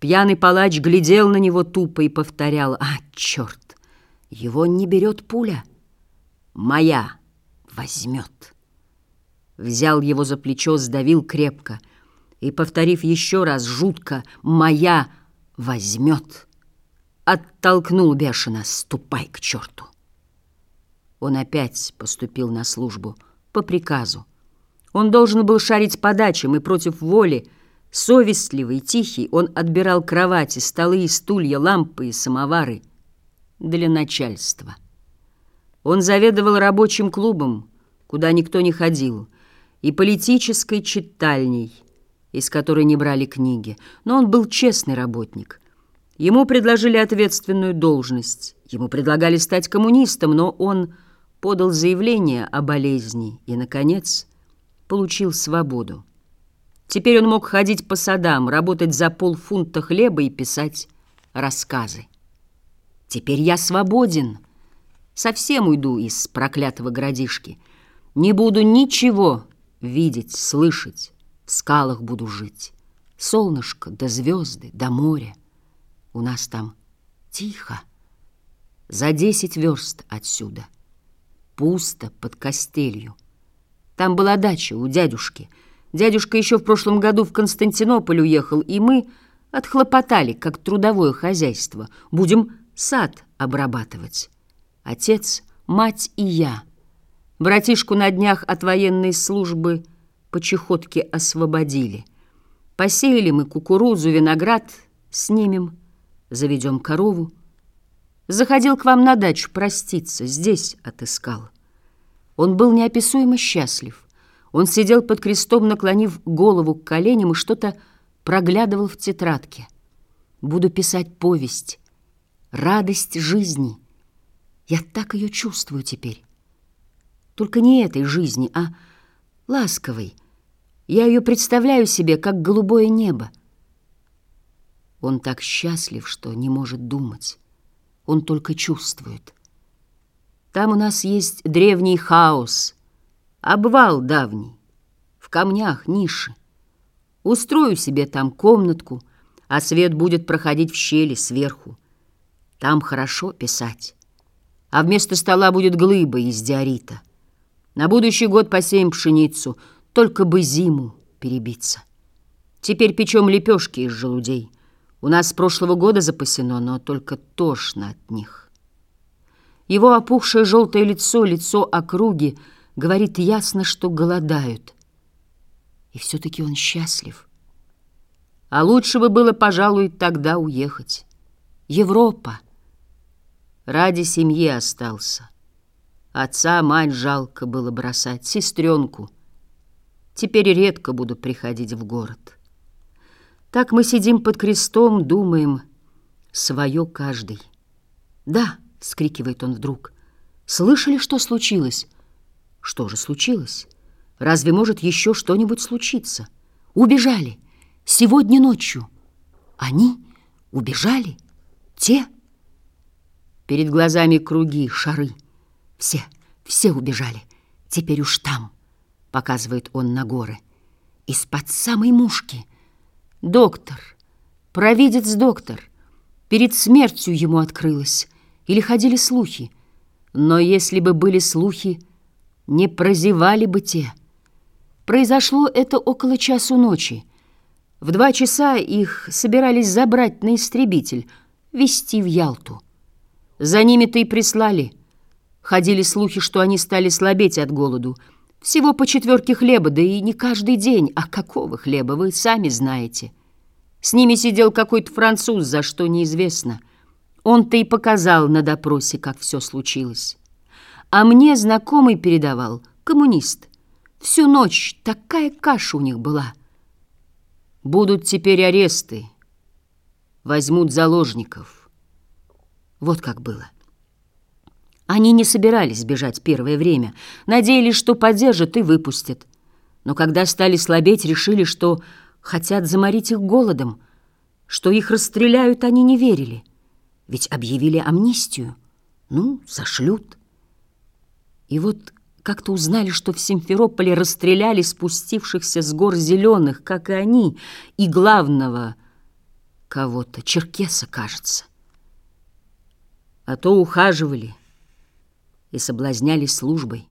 Пьяный палач глядел на него тупо и повторял, «А, черт, его не берет пуля, моя возьмет». Взял его за плечо, сдавил крепко и, повторив еще раз жутко, «моя возьмет», оттолкнул бешено, «ступай к черту». Он опять поступил на службу по приказу. Он должен был шарить по дачам и против воли, совестливый, тихий, он отбирал кровати, столы и стулья, лампы и самовары для начальства. Он заведовал рабочим клубом, куда никто не ходил, и политической читальней, из которой не брали книги, но он был честный работник. Ему предложили ответственную должность, ему предлагали стать коммунистом, но он подал заявление о болезни и, наконец, получил свободу. Теперь он мог ходить по садам, работать за полфунта хлеба и писать рассказы. Теперь я свободен. Совсем уйду из проклятого городишки. Не буду ничего видеть, слышать. В скалах буду жить. Солнышко, да звезды, да море. У нас там тихо. За десять верст отсюда. Пусто под костелью. Там была дача у дядюшки. Дядюшка еще в прошлом году в Константинополь уехал, и мы отхлопотали, как трудовое хозяйство. Будем сад обрабатывать. Отец, мать и я. Братишку на днях от военной службы по чехотке освободили. Посеяли мы кукурузу, виноград, снимем, заведем корову. Заходил к вам на дачу проститься, здесь отыскал. Он был неописуемо счастлив. Он сидел под крестом, наклонив голову к коленям и что-то проглядывал в тетрадке. Буду писать повесть. Радость жизни. Я так ее чувствую теперь. Только не этой жизни, а ласковой. Я ее представляю себе, как голубое небо. Он так счастлив, что не может думать. Он только чувствует. Там у нас есть древний хаос, обвал давний, в камнях ниши. Устрою себе там комнатку, а свет будет проходить в щели сверху. Там хорошо писать. А вместо стола будет глыба из диорита. На будущий год посеем пшеницу, только бы зиму перебиться. Теперь печем лепешки из желудей. У нас с прошлого года запасено, но только тошно от них». Его опухшее желтое лицо, лицо округи, говорит ясно, что голодают. И все-таки он счастлив. А лучше бы было, пожалуй, тогда уехать. Европа. Ради семьи остался. Отца, мать жалко было бросать, сестренку. Теперь редко буду приходить в город. Так мы сидим под крестом, думаем, свое каждый. Да, —— вскрикивает он вдруг. «Слышали, что случилось?» «Что же случилось? Разве может еще что-нибудь случиться?» «Убежали. Сегодня ночью. Они убежали? Те?» Перед глазами круги, шары. Все, все убежали. Теперь уж там, показывает он на горы. Из-под самой мушки. Доктор, провидец-доктор, перед смертью ему открылось или ходили слухи. Но если бы были слухи, не прозевали бы те. Произошло это около часу ночи. В два часа их собирались забрать на истребитель, везти в Ялту. За ними-то и прислали. Ходили слухи, что они стали слабеть от голоду. Всего по четверке хлеба, да и не каждый день. А какого хлеба, вы сами знаете. С ними сидел какой-то француз, за что неизвестно. Он-то и показал на допросе, как все случилось. А мне знакомый передавал, коммунист. Всю ночь такая каша у них была. Будут теперь аресты. Возьмут заложников. Вот как было. Они не собирались бежать первое время. Надеялись, что поддержат и выпустят. Но когда стали слабеть, решили, что хотят заморить их голодом, что их расстреляют, они не верили. Ведь объявили амнистию. Ну, сошлют. И вот как-то узнали, что в Симферополе расстреляли спустившихся с гор зеленых, как и они, и главного кого-то, черкеса, кажется. А то ухаживали и соблазняли службой.